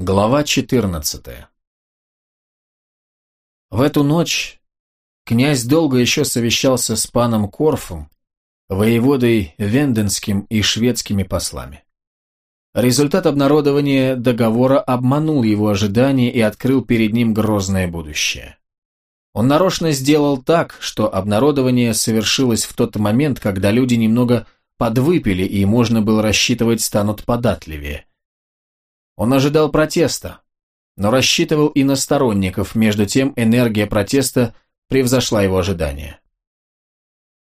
Глава 14 В эту ночь князь долго еще совещался с паном Корфом, воеводой Венденским и шведскими послами. Результат обнародования договора обманул его ожидания и открыл перед ним грозное будущее. Он нарочно сделал так, что обнародование совершилось в тот момент, когда люди немного подвыпили и можно было рассчитывать станут податливее. Он ожидал протеста, но рассчитывал и на сторонников, между тем энергия протеста превзошла его ожидания.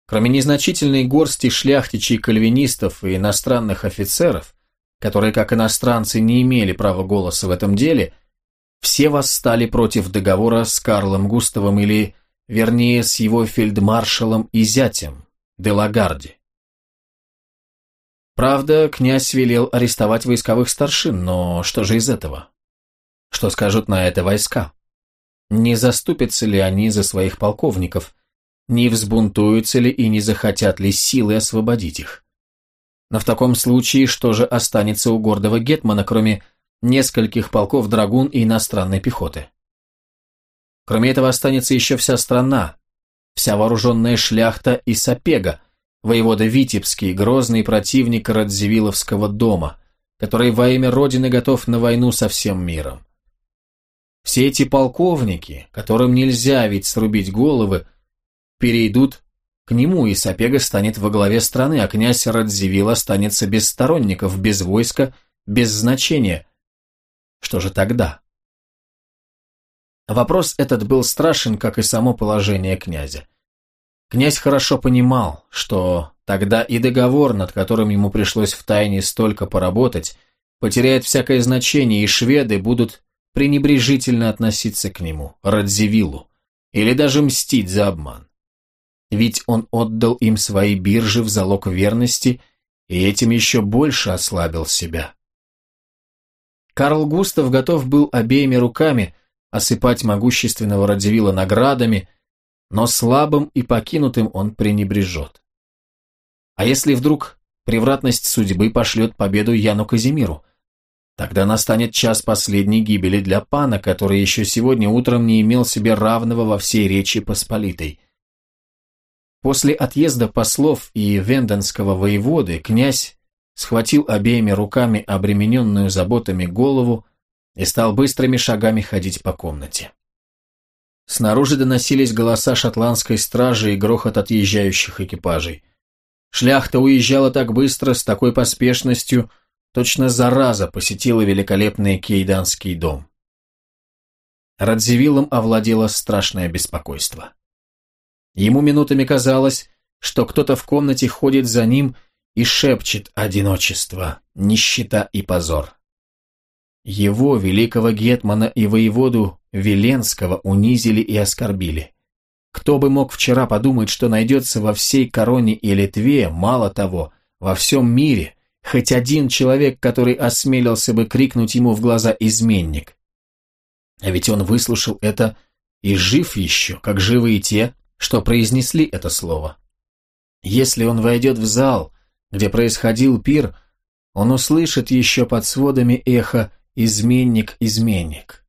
Кроме незначительной горсти шляхтичей-кальвинистов и иностранных офицеров, которые, как иностранцы, не имели права голоса в этом деле, все восстали против договора с Карлом Густавом или, вернее, с его фельдмаршалом и зятем, Делагарди. Правда, князь велел арестовать войсковых старшин, но что же из этого? Что скажут на это войска? Не заступятся ли они за своих полковников? Не взбунтуются ли и не захотят ли силы освободить их? Но в таком случае что же останется у гордого Гетмана, кроме нескольких полков драгун и иностранной пехоты? Кроме этого останется еще вся страна, вся вооруженная шляхта и сапега, воевода Витебский, грозный противник Радзивилловского дома, который во имя Родины готов на войну со всем миром. Все эти полковники, которым нельзя ведь срубить головы, перейдут к нему, и Сапега станет во главе страны, а князь Радзивилл останется без сторонников, без войска, без значения. Что же тогда? Вопрос этот был страшен, как и само положение князя. Князь хорошо понимал, что тогда и договор, над которым ему пришлось втайне столько поработать, потеряет всякое значение, и шведы будут пренебрежительно относиться к нему, Радзивиллу, или даже мстить за обман. Ведь он отдал им свои биржи в залог верности и этим еще больше ослабил себя. Карл Густав готов был обеими руками осыпать могущественного Радзивилла наградами – но слабым и покинутым он пренебрежет. А если вдруг превратность судьбы пошлет победу Яну Казимиру? Тогда настанет час последней гибели для пана, который еще сегодня утром не имел себе равного во всей Речи Посполитой. После отъезда послов и венденского воеводы князь схватил обеими руками обремененную заботами голову и стал быстрыми шагами ходить по комнате. Снаружи доносились голоса шотландской стражи и грохот отъезжающих экипажей. Шляхта уезжала так быстро, с такой поспешностью, точно зараза посетила великолепный кейданский дом. Радзивиллом овладело страшное беспокойство. Ему минутами казалось, что кто-то в комнате ходит за ним и шепчет «одиночество, нищета и позор». Его, великого гетмана и воеводу Веленского, унизили и оскорбили. Кто бы мог вчера подумать, что найдется во всей короне и Литве, мало того, во всем мире, хоть один человек, который осмелился бы крикнуть ему в глаза «изменник». А ведь он выслушал это и жив еще, как живы и те, что произнесли это слово. Если он войдет в зал, где происходил пир, он услышит еще под сводами эхо изменник, изменник.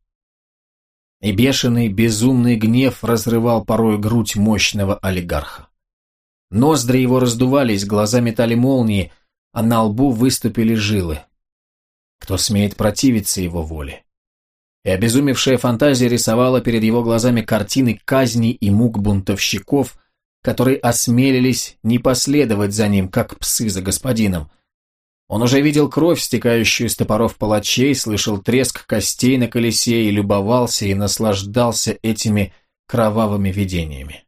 И бешеный, безумный гнев разрывал порой грудь мощного олигарха. Ноздри его раздувались, глаза метали молнии, а на лбу выступили жилы. Кто смеет противиться его воле? И обезумевшая фантазия рисовала перед его глазами картины казней и мук бунтовщиков, которые осмелились не последовать за ним, как псы за господином, он уже видел кровь, стекающую из топоров палачей, слышал треск костей на колесе и любовался и наслаждался этими кровавыми видениями.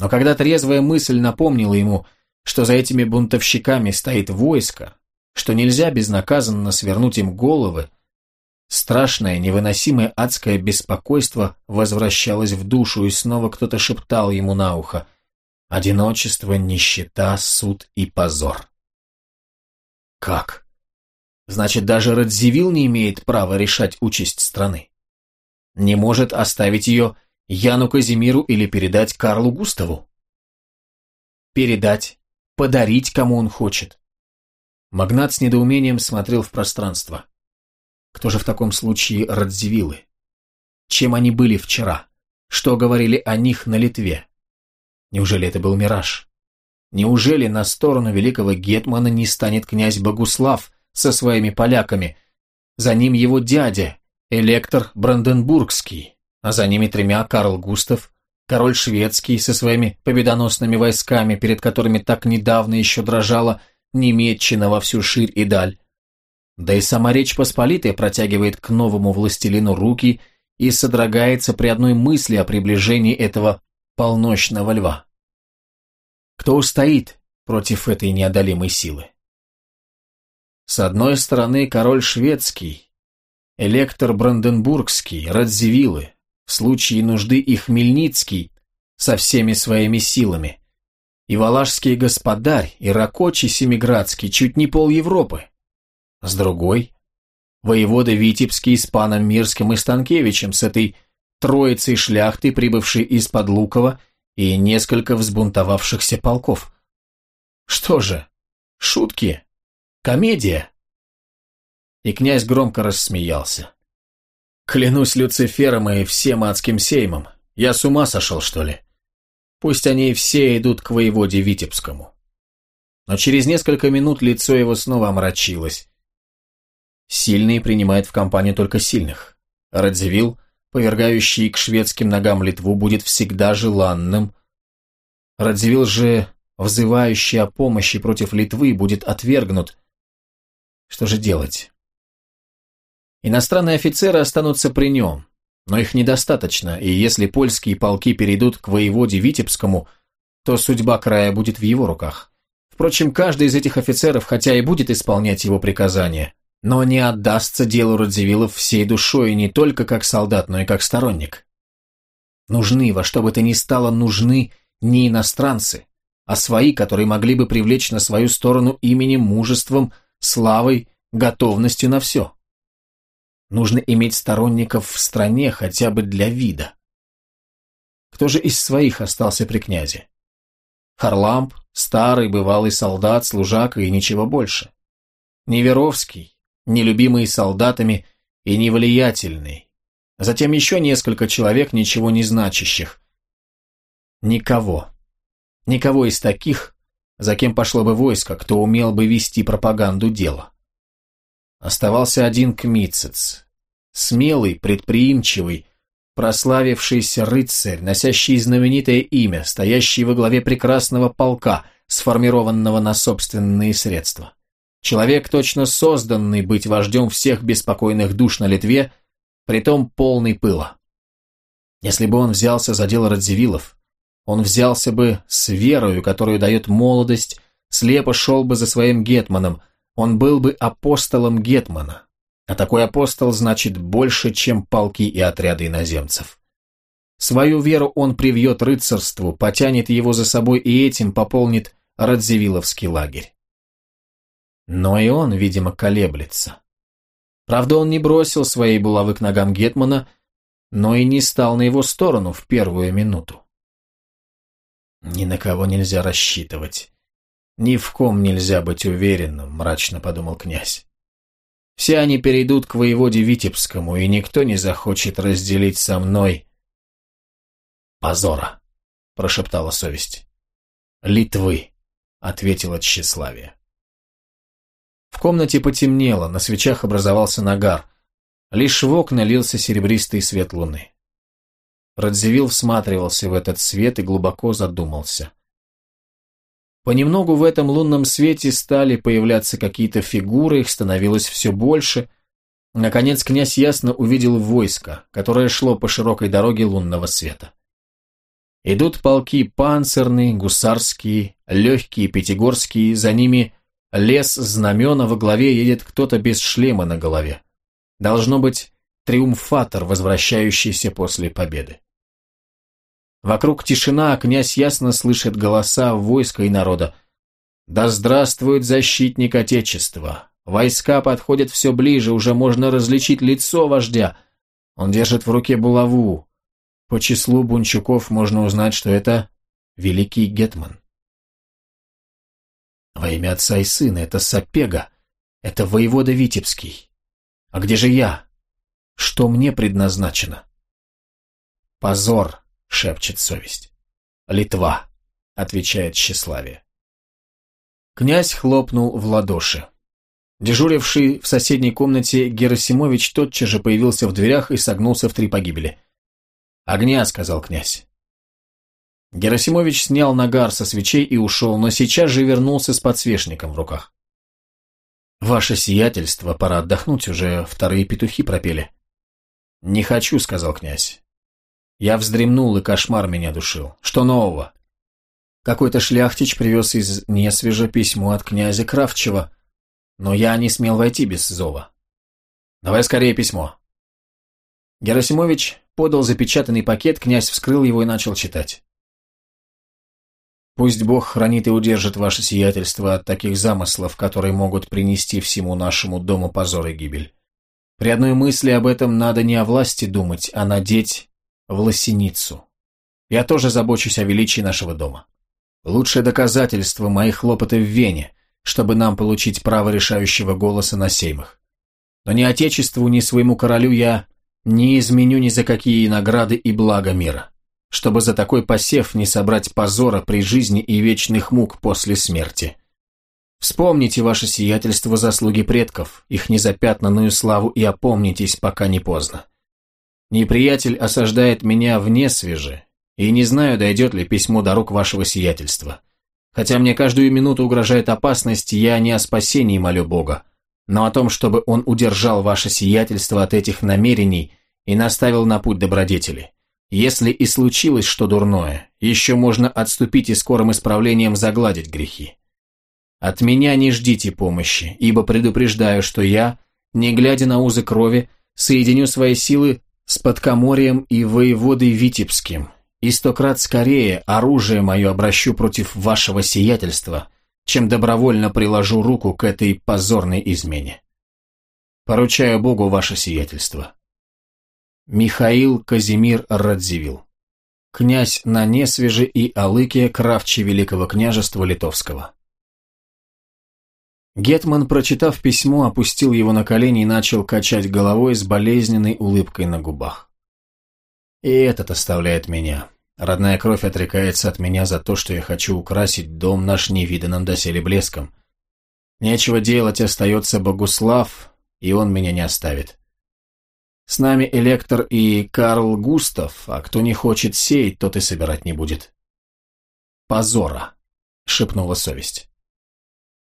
Но когда трезвая мысль напомнила ему, что за этими бунтовщиками стоит войско, что нельзя безнаказанно свернуть им головы, страшное, невыносимое адское беспокойство возвращалось в душу, и снова кто-то шептал ему на ухо «Одиночество, нищета, суд и позор». Как? Значит, даже Радзивилл не имеет права решать участь страны. Не может оставить ее Яну Казимиру или передать Карлу Густаву? Передать, подарить, кому он хочет. Магнат с недоумением смотрел в пространство. Кто же в таком случае Радзивиллы? Чем они были вчера? Что говорили о них на Литве? Неужели это был мираж? Неужели на сторону великого Гетмана не станет князь Богуслав со своими поляками? За ним его дядя, электор Бранденбургский, а за ними тремя Карл Густав, король шведский со своими победоносными войсками, перед которыми так недавно еще дрожала Немеччина во всю ширь и даль. Да и сама Речь Посполитая протягивает к новому властелину руки и содрогается при одной мысли о приближении этого полночного льва. Кто устоит против этой неодолимой силы? С одной стороны король шведский, электор Бранденбургский, Радзивиллы, в случае нужды и Хмельницкий со всеми своими силами, и Валашский господарь, и Ракочи Семиградский, чуть не пол Европы. С другой, воевода Витебский с паном Мирским и Станкевичем, с этой троицей шляхты, прибывшей из-под Лукова, и несколько взбунтовавшихся полков. Что же, шутки? Комедия? И князь громко рассмеялся. Клянусь Люцифером и всем адским сеймом, я с ума сошел, что ли? Пусть они все идут к воеводе Витебскому. Но через несколько минут лицо его снова омрачилось. Сильные принимают в компанию только сильных. Радзивилл, повергающий к шведским ногам Литву, будет всегда желанным. Радзивилл же, взывающий о помощи против Литвы, будет отвергнут. Что же делать? Иностранные офицеры останутся при нем, но их недостаточно, и если польские полки перейдут к воеводе Витебскому, то судьба края будет в его руках. Впрочем, каждый из этих офицеров, хотя и будет исполнять его приказания, но не отдастся делу Радзивиллов всей душой не только как солдат, но и как сторонник. Нужны, во что бы то ни стало, нужны не иностранцы, а свои, которые могли бы привлечь на свою сторону именем, мужеством, славой, готовностью на все. Нужно иметь сторонников в стране хотя бы для вида. Кто же из своих остался при князе? Харламп, старый бывалый солдат, служака и ничего больше. Неверовский, нелюбимый солдатами и невлиятельный. Затем еще несколько человек, ничего не значащих. Никого. Никого из таких, за кем пошло бы войско, кто умел бы вести пропаганду дела. Оставался один Кмицец. Смелый, предприимчивый, прославившийся рыцарь, носящий знаменитое имя, стоящий во главе прекрасного полка, сформированного на собственные средства. Человек, точно созданный быть вождем всех беспокойных душ на Литве, притом полный пыла. Если бы он взялся за дело Радзивиллов, он взялся бы с верою, которую дает молодость, слепо шел бы за своим гетманом, он был бы апостолом Гетмана. А такой апостол значит больше, чем полки и отряды иноземцев. Свою веру он привьет рыцарству, потянет его за собой и этим пополнит Радзивилловский лагерь. Но и он, видимо, колеблется. Правда, он не бросил своей булавы к ногам Гетмана, но и не стал на его сторону в первую минуту. Ни на кого нельзя рассчитывать. «Ни в ком нельзя быть уверенным», – мрачно подумал князь. «Все они перейдут к воеводе Витебскому, и никто не захочет разделить со мной...» «Позора», – прошептала совесть. «Литвы», – ответила тщеславие. В комнате потемнело, на свечах образовался нагар. Лишь в окна лился серебристый свет луны. Радзивилл всматривался в этот свет и глубоко задумался. Понемногу в этом лунном свете стали появляться какие-то фигуры, их становилось все больше. Наконец князь ясно увидел войско, которое шло по широкой дороге лунного света. Идут полки панцирные, гусарские, легкие, пятигорские, за ними лес знамена, во главе едет кто-то без шлема на голове. Должно быть триумфатор, возвращающийся после победы. Вокруг тишина, а князь ясно слышит голоса войска и народа. «Да здравствует защитник Отечества! Войска подходят все ближе, уже можно различить лицо вождя. Он держит в руке булаву. По числу бунчуков можно узнать, что это великий гетман. Во имя отца и сына, это Сапега, это воевода Витебский. А где же я? Что мне предназначено? Позор, шепчет совесть. Литва, отвечает тщеславие. Князь хлопнул в ладоши. Дежуривший в соседней комнате Герасимович тотчас же появился в дверях и согнулся в три погибели. «Огня», — сказал князь. Герасимович снял нагар со свечей и ушел, но сейчас же вернулся с подсвечником в руках. «Ваше сиятельство, пора отдохнуть, уже вторые петухи пропели». «Не хочу», — сказал князь. Я вздремнул, и кошмар меня душил. Что нового? Какой-то шляхтич привез из Несвежа письмо от князя Кравчева, но я не смел войти без зова. «Давай скорее письмо». Герасимович подал запечатанный пакет, князь вскрыл его и начал читать. Пусть Бог хранит и удержит ваше сиятельство от таких замыслов, которые могут принести всему нашему дому позор и гибель. При одной мысли об этом надо не о власти думать, а надеть в лосиницу. Я тоже забочусь о величии нашего дома. Лучшее доказательство моих хлопоты в Вене, чтобы нам получить право решающего голоса на сеймах. Но ни Отечеству, ни своему королю я не изменю ни за какие награды и блага мира чтобы за такой посев не собрать позора при жизни и вечных мук после смерти. Вспомните ваше сиятельство заслуги предков, их незапятнанную славу и опомнитесь, пока не поздно. Неприятель осаждает меня вне свежи, и не знаю, дойдет ли письмо до рук вашего сиятельства. Хотя мне каждую минуту угрожает опасность, я не о спасении молю Бога, но о том, чтобы он удержал ваше сиятельство от этих намерений и наставил на путь добродетели. Если и случилось что дурное, еще можно отступить и скорым исправлением загладить грехи. От меня не ждите помощи, ибо предупреждаю, что я, не глядя на узы крови, соединю свои силы с Подкоморьем и воеводой Витебским, и сто крат скорее оружие мое обращу против вашего сиятельства, чем добровольно приложу руку к этой позорной измене. Поручаю Богу ваше сиятельство. Михаил Казимир Радзивилл. Князь на Несвеже и Алыке Кравчи Великого княжества Литовского. Гетман, прочитав письмо, опустил его на колени и начал качать головой с болезненной улыбкой на губах. И этот оставляет меня. Родная кровь отрекается от меня за то, что я хочу украсить дом наш невиданным доселе блеском. Нечего делать, остается Богуслав, и он меня не оставит. С нами Электор и Карл Густав, а кто не хочет сеять, тот и собирать не будет. Позора, шепнула совесть.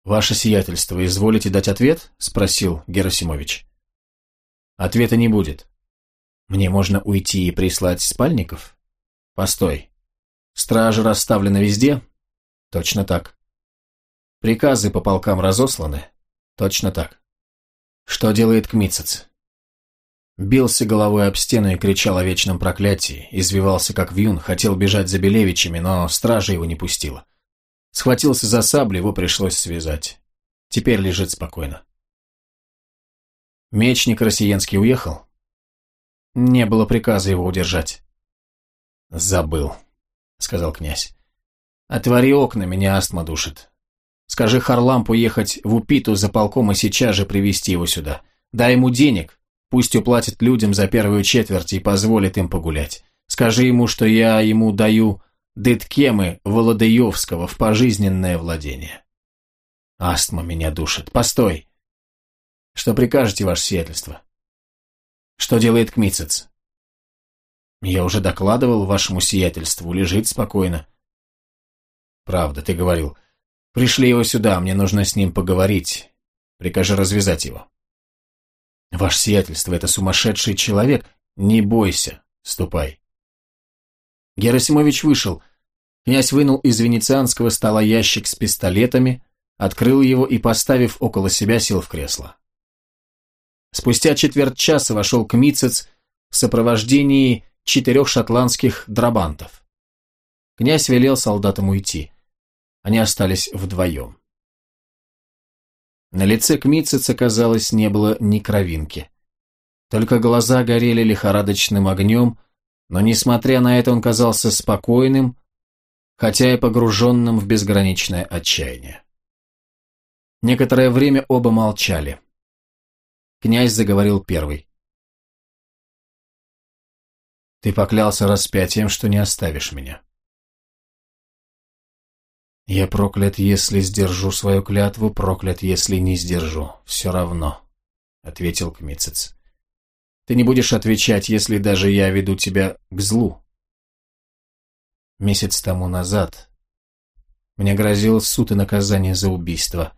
«Ваше сиятельство, изволите дать ответ?» – спросил Герасимович. «Ответа не будет. Мне можно уйти и прислать спальников?» «Постой. Стражи расставлены везде?» «Точно так». «Приказы по полкам разосланы?» «Точно так». «Что делает Кмитцец?» Бился головой об стену и кричал о вечном проклятии, извивался как вьюн, хотел бежать за Белевичами, но стража его не пустила. Схватился за саблю, его пришлось связать. Теперь лежит спокойно. Мечник Россиянский уехал? Не было приказа его удержать. Забыл, сказал князь. Отвори окна, меня астма душит. Скажи Харлампу ехать в Упиту за полком и сейчас же привести его сюда. Дай ему денег, Пусть уплатит людям за первую четверть и позволит им погулять. Скажи ему, что я ему даю Дыткемы Володаевского в пожизненное владение. Астма меня душит. Постой. Что прикажете, ваше сиятельство? Что делает Кмицец? Я уже докладывал вашему сиятельству, лежит спокойно. Правда, ты говорил. Пришли его сюда, мне нужно с ним поговорить. Прикажи развязать его. Ваше сиятельство, это сумасшедший человек. Не бойся, ступай. Герасимович вышел. Князь вынул из венецианского стола ящик с пистолетами, открыл его и, поставив около себя, сел в кресло. Спустя четверть часа вошел Кмицец в сопровождении четырех шотландских драбантов. Князь велел солдатам уйти. Они остались вдвоем. На лице Кмитцица, казалось, не было ни кровинки. Только глаза горели лихорадочным огнем, но, несмотря на это, он казался спокойным, хотя и погруженным в безграничное отчаяние. Некоторое время оба молчали. Князь заговорил первый. «Ты поклялся распятием, что не оставишь меня». «Я проклят, если сдержу свою клятву, проклят, если не сдержу. Все равно», — ответил Кмицец. «Ты не будешь отвечать, если даже я веду тебя к злу». Месяц тому назад мне грозил суд и наказание за убийство.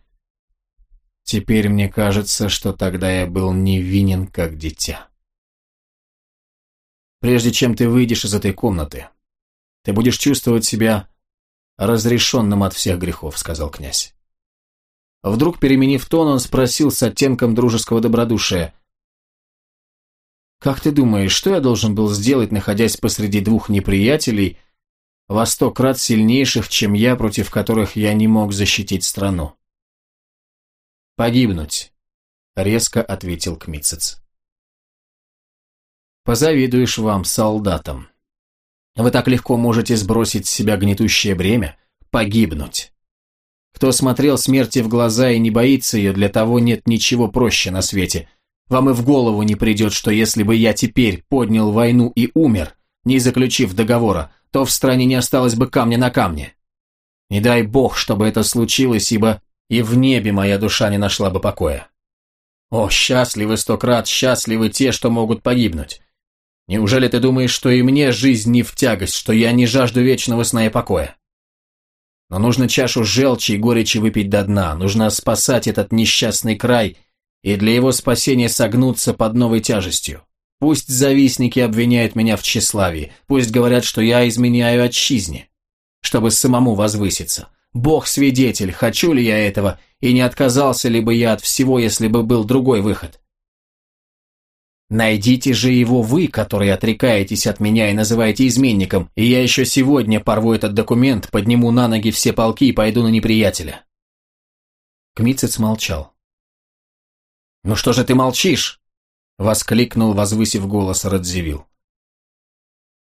Теперь мне кажется, что тогда я был невинен, как дитя. Прежде чем ты выйдешь из этой комнаты, ты будешь чувствовать себя разрешенным от всех грехов», — сказал князь. Вдруг, переменив тон, он спросил с оттенком дружеского добродушия. «Как ты думаешь, что я должен был сделать, находясь посреди двух неприятелей, во сто крат сильнейших, чем я, против которых я не мог защитить страну?» «Погибнуть», — резко ответил Кмицец. «Позавидуешь вам, солдатам. Вы так легко можете сбросить с себя гнетущее бремя, погибнуть. Кто смотрел смерти в глаза и не боится ее, для того нет ничего проще на свете. Вам и в голову не придет, что если бы я теперь поднял войну и умер, не заключив договора, то в стране не осталось бы камня на камне. Не дай бог, чтобы это случилось, ибо и в небе моя душа не нашла бы покоя. О, счастливы сто крат, счастливы те, что могут погибнуть. Неужели ты думаешь, что и мне жизнь не в тягость, что я не жажду вечного сна и покоя? Но нужно чашу желчи и горечи выпить до дна, нужно спасать этот несчастный край и для его спасения согнуться под новой тяжестью. Пусть завистники обвиняют меня в тщеславии, пусть говорят, что я изменяю отчизне, чтобы самому возвыситься. Бог свидетель, хочу ли я этого, и не отказался ли бы я от всего, если бы был другой выход. Найдите же его вы, которые отрекаетесь от меня и называете изменником, и я еще сегодня порву этот документ, подниму на ноги все полки и пойду на неприятеля. Кмицец молчал. «Ну что же ты молчишь?» — воскликнул, возвысив голос Радзивилл.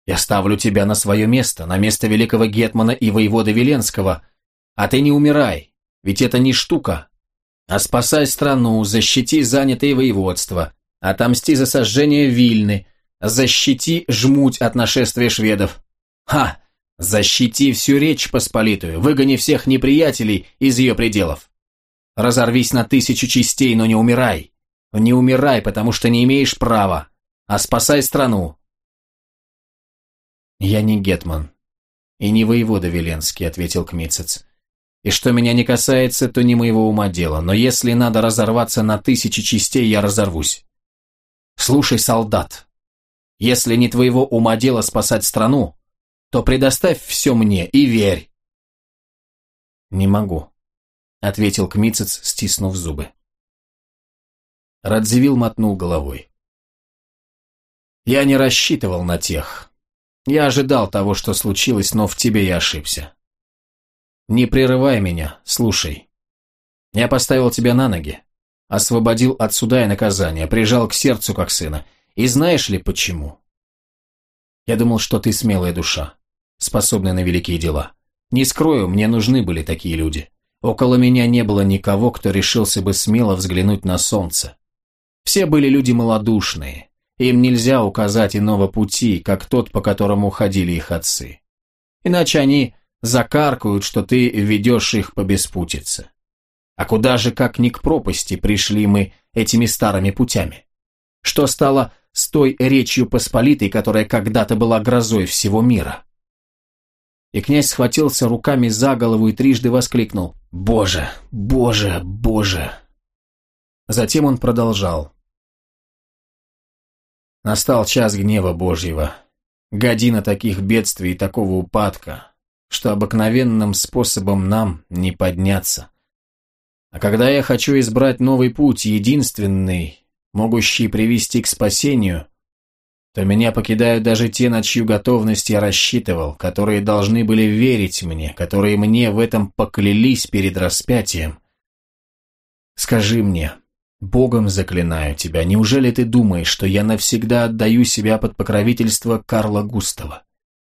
«Я ставлю тебя на свое место, на место великого Гетмана и воевода Веленского, а ты не умирай, ведь это не штука, а спасай страну, защити занятые воеводства, Отомсти за сожжение Вильны. Защити жмуть от нашествия шведов. Ха! Защити всю Речь Посполитую, выгони всех неприятелей из ее пределов. Разорвись на тысячу частей, но не умирай. Не умирай, потому что не имеешь права, а спасай страну. Я не Гетман и не воевода Веленский, ответил Кмицец. И что меня не касается, то не моего ума дело, но если надо разорваться на тысячи частей, я разорвусь. Слушай, солдат, если не твоего ума дело спасать страну, то предоставь все мне и верь. Не могу, ответил Кмицец, стиснув зубы. Радзивилл мотнул головой. Я не рассчитывал на тех. Я ожидал того, что случилось, но в тебе я ошибся. Не прерывай меня, слушай. Я поставил тебя на ноги. Освободил от суда и наказания, прижал к сердцу как сына. И знаешь ли почему? Я думал, что ты смелая душа, способная на великие дела. Не скрою, мне нужны были такие люди. Около меня не было никого, кто решился бы смело взглянуть на солнце. Все были люди малодушные. Им нельзя указать иного пути, как тот, по которому ходили их отцы. Иначе они закаркают, что ты ведешь их по беспутице. А куда же, как ни к пропасти, пришли мы этими старыми путями? Что стало с той речью Посполитой, которая когда-то была грозой всего мира? И князь схватился руками за голову и трижды воскликнул «Боже, Боже, Боже!» Затем он продолжал. Настал час гнева Божьего, година таких бедствий и такого упадка, что обыкновенным способом нам не подняться. А когда я хочу избрать новый путь, единственный, могущий привести к спасению, то меня покидают даже те, на чью готовность я рассчитывал, которые должны были верить мне, которые мне в этом поклялись перед распятием. Скажи мне, Богом заклинаю тебя, неужели ты думаешь, что я навсегда отдаю себя под покровительство Карла Густава?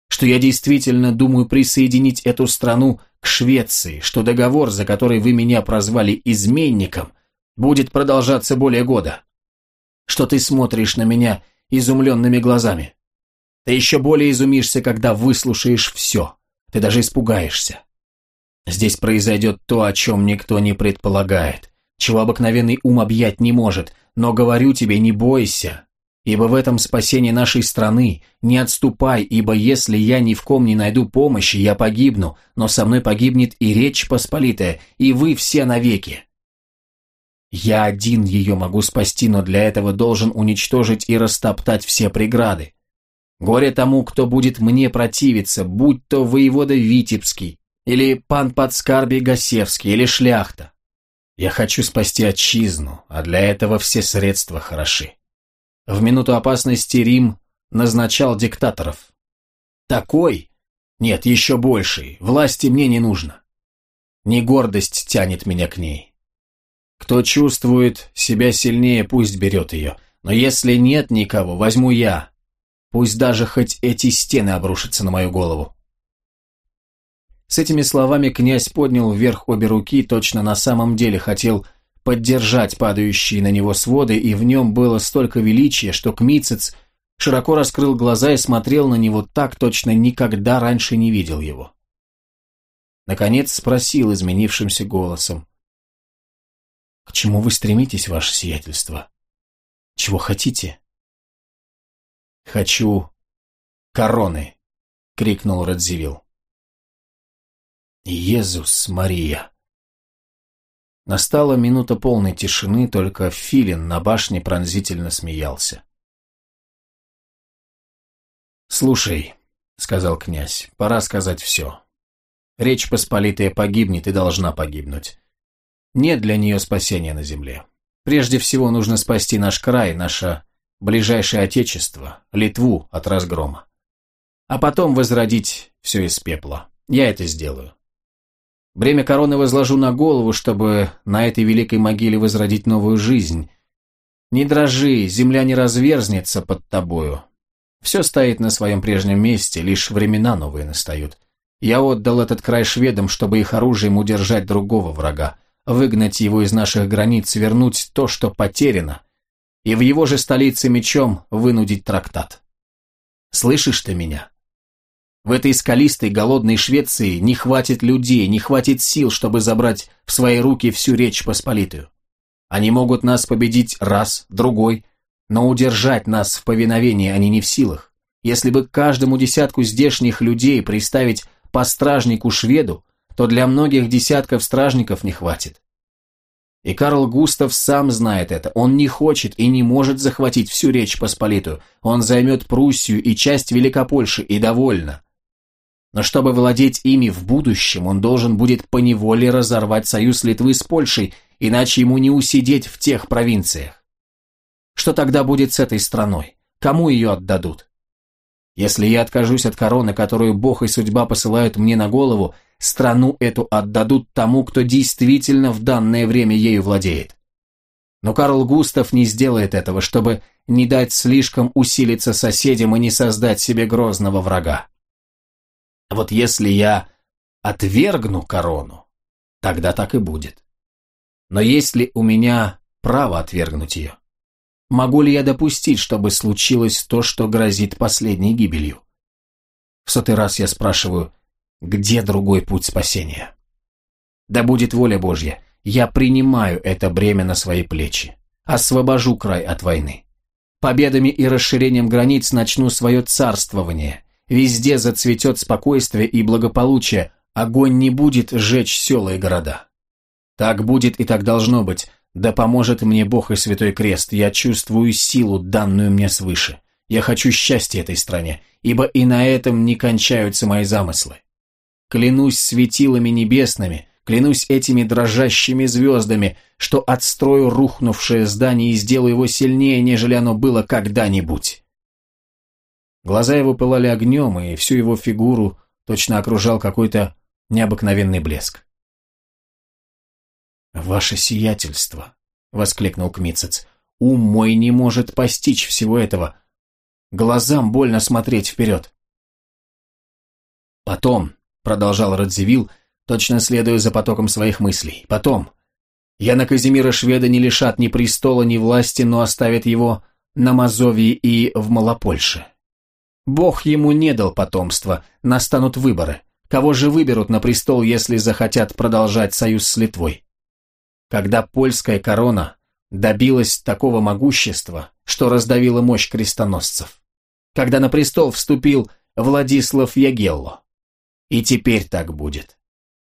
Что я действительно думаю присоединить эту страну Швеции, что договор, за который вы меня прозвали изменником, будет продолжаться более года. что ты смотришь на меня изумленными глазами. Ты еще более изумишься, когда выслушаешь все. Ты даже испугаешься. Здесь произойдет то, о чем никто не предполагает, чего обыкновенный ум объять не может, но говорю тебе, не бойся, ибо в этом спасение нашей страны, не отступай, ибо если я ни в ком не найду помощи, я погибну, но со мной погибнет и Речь Посполитая, и вы все навеки. Я один ее могу спасти, но для этого должен уничтожить и растоптать все преграды. Горе тому, кто будет мне противиться, будь то воевода Витебский, или пан Подскарбий Гасевский, или шляхта. Я хочу спасти отчизну, а для этого все средства хороши. В минуту опасности Рим назначал диктаторов. Такой? Нет, еще больший. Власти мне не нужно. Не гордость тянет меня к ней. Кто чувствует себя сильнее, пусть берет ее. Но если нет никого, возьму я. Пусть даже хоть эти стены обрушатся на мою голову. С этими словами князь поднял вверх обе руки, точно на самом деле хотел поддержать падающие на него своды, и в нем было столько величия, что Кмицец широко раскрыл глаза и смотрел на него так, точно никогда раньше не видел его. Наконец спросил изменившимся голосом. «К чему вы стремитесь, ваше сиятельство? Чего хотите?» «Хочу короны!» — крикнул Радзивилл. «Иезус Мария!» Настала минута полной тишины, только филин на башне пронзительно смеялся. «Слушай», — сказал князь, — «пора сказать все. Речь Посполитая погибнет и должна погибнуть. Нет для нее спасения на земле. Прежде всего нужно спасти наш край, наше ближайшее отечество, Литву от разгрома. А потом возродить все из пепла. Я это сделаю. Бремя короны возложу на голову, чтобы на этой великой могиле возродить новую жизнь. Не дрожи, земля не разверзнется под тобою. Все стоит на своем прежнем месте, лишь времена новые настают. Я отдал этот край шведам, чтобы их оружием удержать другого врага, выгнать его из наших границ, вернуть то, что потеряно, и в его же столице мечом вынудить трактат. Слышишь ты меня? В этой скалистой, голодной Швеции не хватит людей, не хватит сил, чтобы забрать в свои руки всю Речь Посполитую. Они могут нас победить раз, другой, но удержать нас в повиновении они не в силах. Если бы каждому десятку здешних людей приставить по стражнику-шведу, то для многих десятков стражников не хватит. И Карл Густав сам знает это. Он не хочет и не может захватить всю Речь Посполитую. Он займет Пруссию и часть Великопольши, и довольно. Но чтобы владеть ими в будущем, он должен будет поневоле разорвать союз Литвы с Польшей, иначе ему не усидеть в тех провинциях. Что тогда будет с этой страной? Кому ее отдадут? Если я откажусь от короны, которую Бог и судьба посылают мне на голову, страну эту отдадут тому, кто действительно в данное время ею владеет. Но Карл Густав не сделает этого, чтобы не дать слишком усилиться соседям и не создать себе грозного врага. Вот если я отвергну корону, тогда так и будет. Но есть ли у меня право отвергнуть ее? Могу ли я допустить, чтобы случилось то, что грозит последней гибелью? В сотый раз я спрашиваю, где другой путь спасения? Да будет воля Божья, я принимаю это бремя на свои плечи, освобожу край от войны. Победами и расширением границ начну свое царствование, Везде зацветет спокойствие и благополучие, огонь не будет сжечь села и города. Так будет и так должно быть, да поможет мне Бог и Святой Крест, я чувствую силу, данную мне свыше. Я хочу счастья этой стране, ибо и на этом не кончаются мои замыслы. Клянусь светилами небесными, клянусь этими дрожащими звездами, что отстрою рухнувшее здание и сделаю его сильнее, нежели оно было когда-нибудь. Глаза его пылали огнем, и всю его фигуру точно окружал какой-то необыкновенный блеск. «Ваше сиятельство!» — воскликнул Кмицец. «Ум мой не может постичь всего этого. Глазам больно смотреть вперед». «Потом», — продолжал Радзивилл, точно следуя за потоком своих мыслей, «потом, Яна Казимира Шведа не лишат ни престола, ни власти, но оставят его на Мазовии и в Малопольше. Бог ему не дал потомства, настанут выборы. Кого же выберут на престол, если захотят продолжать союз с Литвой? Когда польская корона добилась такого могущества, что раздавила мощь крестоносцев? Когда на престол вступил Владислав Ягелло? И теперь так будет.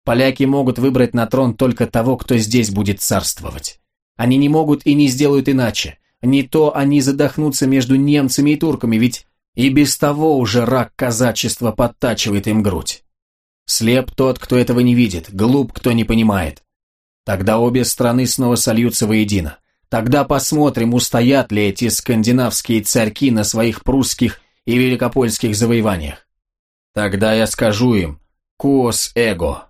Поляки могут выбрать на трон только того, кто здесь будет царствовать. Они не могут и не сделают иначе. Не то они задохнутся между немцами и турками, ведь и без того уже рак казачества подтачивает им грудь. Слеп тот, кто этого не видит, глуп, кто не понимает. Тогда обе страны снова сольются воедино. Тогда посмотрим, устоят ли эти скандинавские царьки на своих прусских и великопольских завоеваниях. Тогда я скажу им «Куос эго».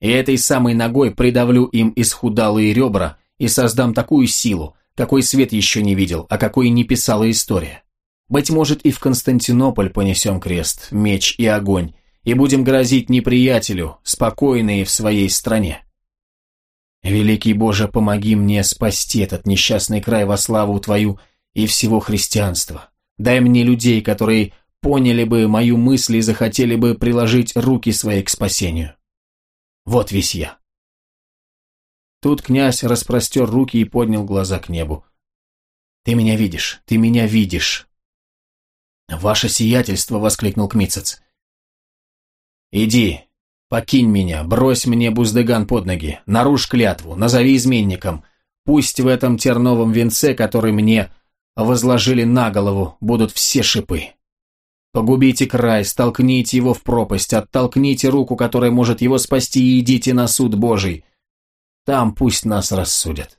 И этой самой ногой придавлю им исхудалые ребра и создам такую силу, какой свет еще не видел, а какой не писала история. Быть может, и в Константинополь понесем крест, меч и огонь, и будем грозить неприятелю, спокойные в своей стране. Великий Боже, помоги мне спасти этот несчастный край во славу Твою и всего христианства. Дай мне людей, которые поняли бы мою мысль и захотели бы приложить руки свои к спасению. Вот весь я. Тут князь распростер руки и поднял глаза к небу. «Ты меня видишь, ты меня видишь!» «Ваше сиятельство!» — воскликнул Кмицец. «Иди, покинь меня, брось мне буздыган под ноги, нарушь клятву, назови изменником. Пусть в этом терновом венце, который мне возложили на голову, будут все шипы. Погубите край, столкните его в пропасть, оттолкните руку, которая может его спасти, и идите на суд Божий. Там пусть нас рассудят».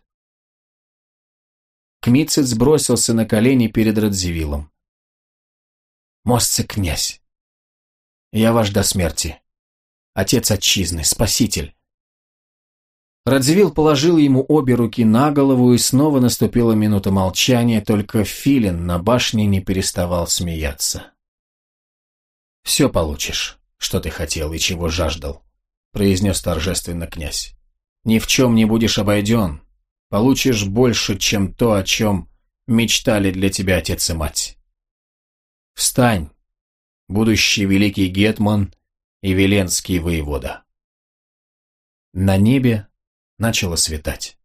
Кмицец бросился на колени перед Радзивиллом. «Мостце князь, я ваш до смерти. Отец отчизны, спаситель. Радзивилл положил ему обе руки на голову, и снова наступила минута молчания, только Филин на башне не переставал смеяться. «Все получишь, что ты хотел и чего жаждал», — произнес торжественно князь. «Ни в чем не будешь обойден. Получишь больше, чем то, о чем мечтали для тебя отец и мать. Встань, будущий великий Гетман и Веленский воевода. На небе начало светать.